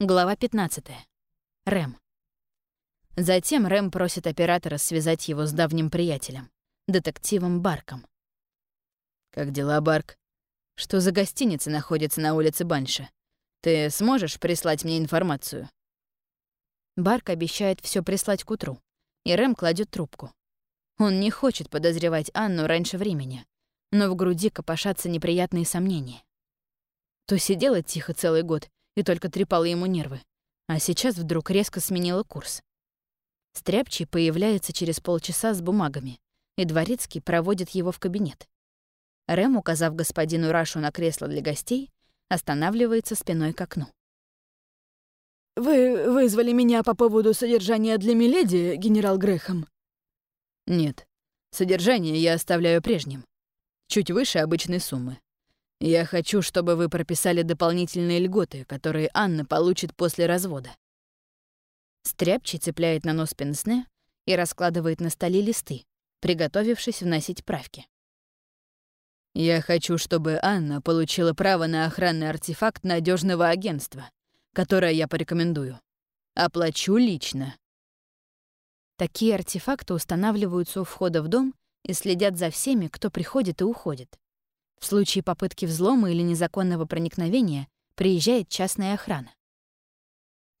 Глава 15. Рэм. Затем Рэм просит оператора связать его с давним приятелем, детективом Барком. «Как дела, Барк? Что за гостиница находится на улице Банша? Ты сможешь прислать мне информацию?» Барк обещает все прислать к утру, и Рэм кладет трубку. Он не хочет подозревать Анну раньше времени, но в груди копошатся неприятные сомнения. То сидела тихо целый год и только трепала ему нервы, а сейчас вдруг резко сменила курс. Стряпчий появляется через полчаса с бумагами, и Дворецкий проводит его в кабинет. Рэм, указав господину Рашу на кресло для гостей, останавливается спиной к окну. «Вы вызвали меня по поводу содержания для Миледи, генерал Грэхэм?» «Нет. Содержание я оставляю прежним. Чуть выше обычной суммы. Я хочу, чтобы вы прописали дополнительные льготы, которые Анна получит после развода. Стряпчий цепляет на нос пенсне и раскладывает на столе листы, приготовившись вносить правки. Я хочу, чтобы Анна получила право на охранный артефакт надежного агентства, которое я порекомендую. Оплачу лично. Такие артефакты устанавливаются у входа в дом и следят за всеми, кто приходит и уходит. В случае попытки взлома или незаконного проникновения приезжает частная охрана.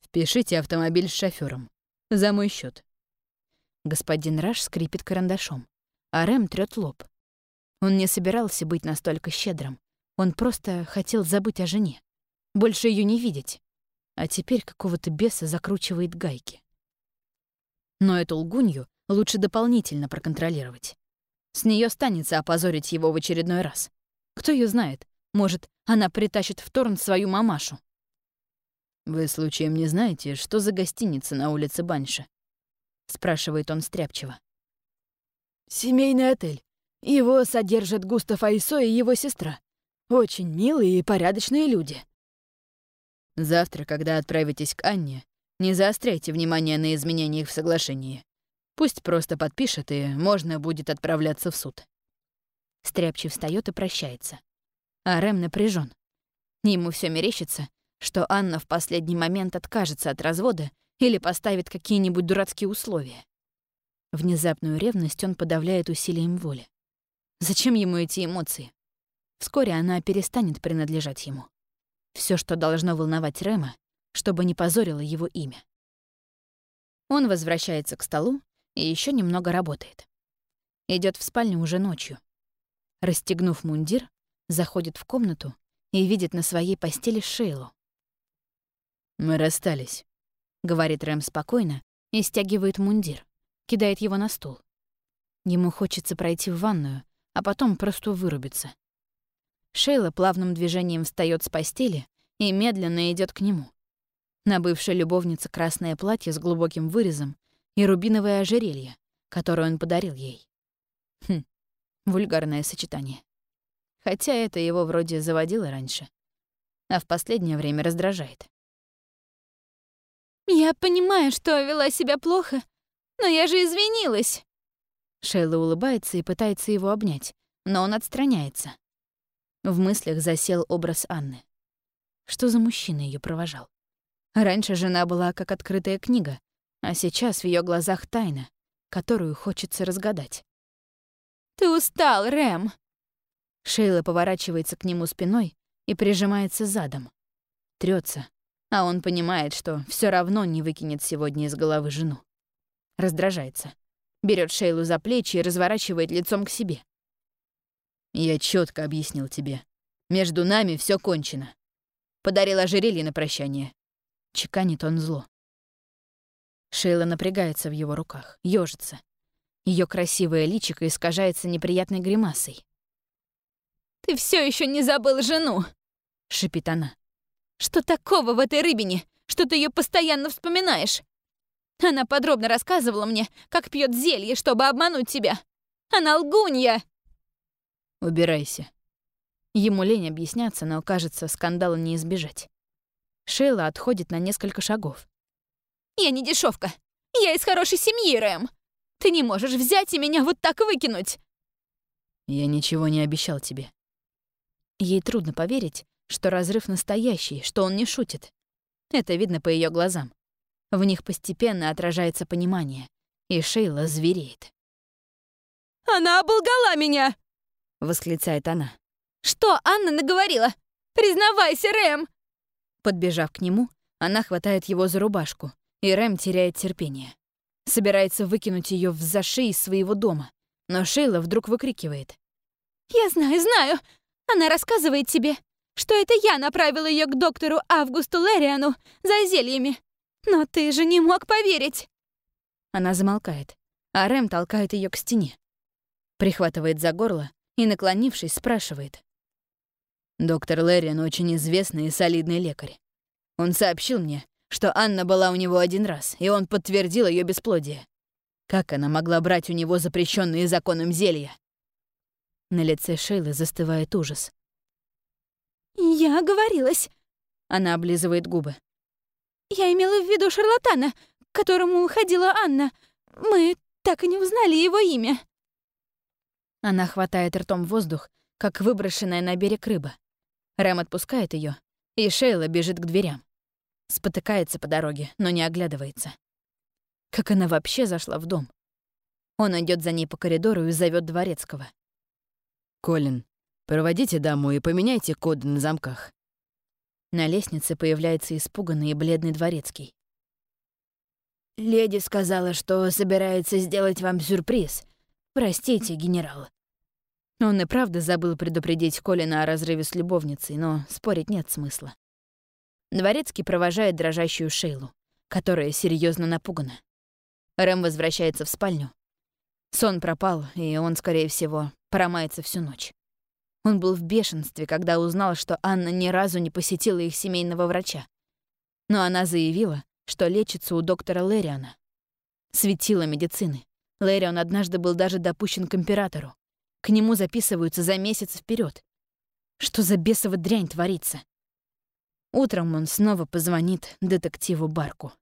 «Впишите автомобиль с шофёром. За мой счет. Господин Раш скрипит карандашом, а Рэм трёт лоб. Он не собирался быть настолько щедрым. Он просто хотел забыть о жене. Больше ее не видеть. А теперь какого-то беса закручивает гайки. Но эту лгунью лучше дополнительно проконтролировать. С нее станется опозорить его в очередной раз. Кто ее знает? Может, она притащит в Торн свою мамашу. «Вы случаем не знаете, что за гостиница на улице Банша?» — спрашивает он стряпчиво. «Семейный отель. Его содержат Густав Айсо и его сестра. Очень милые и порядочные люди». «Завтра, когда отправитесь к Анне, не заостряйте внимание на изменениях в соглашении. Пусть просто подпишет, и можно будет отправляться в суд». Стряпчий встает и прощается. А Рэм напряжен. Ему все мерещится, что Анна в последний момент откажется от развода или поставит какие-нибудь дурацкие условия. Внезапную ревность он подавляет усилием воли. Зачем ему эти эмоции? Вскоре она перестанет принадлежать ему. Все, что должно волновать Рэма, чтобы не позорило его имя. Он возвращается к столу и еще немного работает. Идет в спальню уже ночью. Расстегнув мундир, заходит в комнату и видит на своей постели Шейлу. «Мы расстались», — говорит Рэм спокойно и стягивает мундир, кидает его на стул. Ему хочется пройти в ванную, а потом просто вырубиться. Шейла плавным движением встает с постели и медленно идет к нему. На бывшей любовнице красное платье с глубоким вырезом и рубиновое ожерелье, которое он подарил ей. Хм, Вульгарное сочетание. Хотя это его вроде заводило раньше, а в последнее время раздражает. «Я понимаю, что вела себя плохо, но я же извинилась!» Шейла улыбается и пытается его обнять, но он отстраняется. В мыслях засел образ Анны. Что за мужчина ее провожал? Раньше жена была как открытая книга, а сейчас в ее глазах тайна, которую хочется разгадать. «Ты устал, Рэм!» Шейла поворачивается к нему спиной и прижимается задом. Трется, а он понимает, что все равно не выкинет сегодня из головы жену. Раздражается. Берет Шейлу за плечи и разворачивает лицом к себе. «Я четко объяснил тебе. Между нами все кончено. Подарил ожерелье на прощание». Чеканит он зло. Шейла напрягается в его руках, ёжится. Ее красивое личико искажается неприятной гримасой. «Ты все еще не забыл жену!» — шипит она. «Что такого в этой рыбине, что ты ее постоянно вспоминаешь? Она подробно рассказывала мне, как пьет зелье, чтобы обмануть тебя. Она лгунья!» «Убирайся». Ему лень объясняться, но, кажется, скандала не избежать. Шейла отходит на несколько шагов. «Я не дешевка. Я из хорошей семьи, Рэм. Ты не можешь взять и меня вот так выкинуть!» «Я ничего не обещал тебе». Ей трудно поверить, что разрыв настоящий, что он не шутит. Это видно по ее глазам. В них постепенно отражается понимание, и Шейла звереет. «Она оболгала меня!» — восклицает она. «Что Анна наговорила? Признавайся, Рэм!» Подбежав к нему, она хватает его за рубашку, и Рэм теряет терпение. Собирается выкинуть ее в заши из своего дома, но Шейла вдруг выкрикивает. «Я знаю, знаю! Она рассказывает тебе, что это я направила ее к доктору Августу Лэриану за зельями. Но ты же не мог поверить!» Она замолкает, а Рэм толкает ее к стене. Прихватывает за горло и, наклонившись, спрашивает. Доктор Лэриан очень известный и солидный лекарь. Он сообщил мне, что Анна была у него один раз, и он подтвердил ее бесплодие. Как она могла брать у него запрещенные законом зелья? На лице Шейлы застывает ужас. «Я оговорилась», — она облизывает губы. «Я имела в виду шарлатана, к которому уходила Анна. Мы так и не узнали его имя». Она хватает ртом воздух, как выброшенная на берег рыба. Рэм отпускает ее, и Шейла бежит к дверям. Спотыкается по дороге, но не оглядывается. Как она вообще зашла в дом? Он идет за ней по коридору и зовет дворецкого. «Колин, проводите даму и поменяйте коды на замках». На лестнице появляется испуганный и бледный дворецкий. «Леди сказала, что собирается сделать вам сюрприз. Простите, генерал». Он и правда забыл предупредить Колина о разрыве с любовницей, но спорить нет смысла. Дворецкий провожает дрожащую Шейлу, которая серьезно напугана. Рэм возвращается в спальню. Сон пропал, и он, скорее всего, промается всю ночь. Он был в бешенстве, когда узнал, что Анна ни разу не посетила их семейного врача. Но она заявила, что лечится у доктора Лэриана. Светила медицины. Лэриан однажды был даже допущен к императору. К нему записываются за месяц вперед. Что за бесова дрянь творится? Утром он снова позвонит детективу Барку.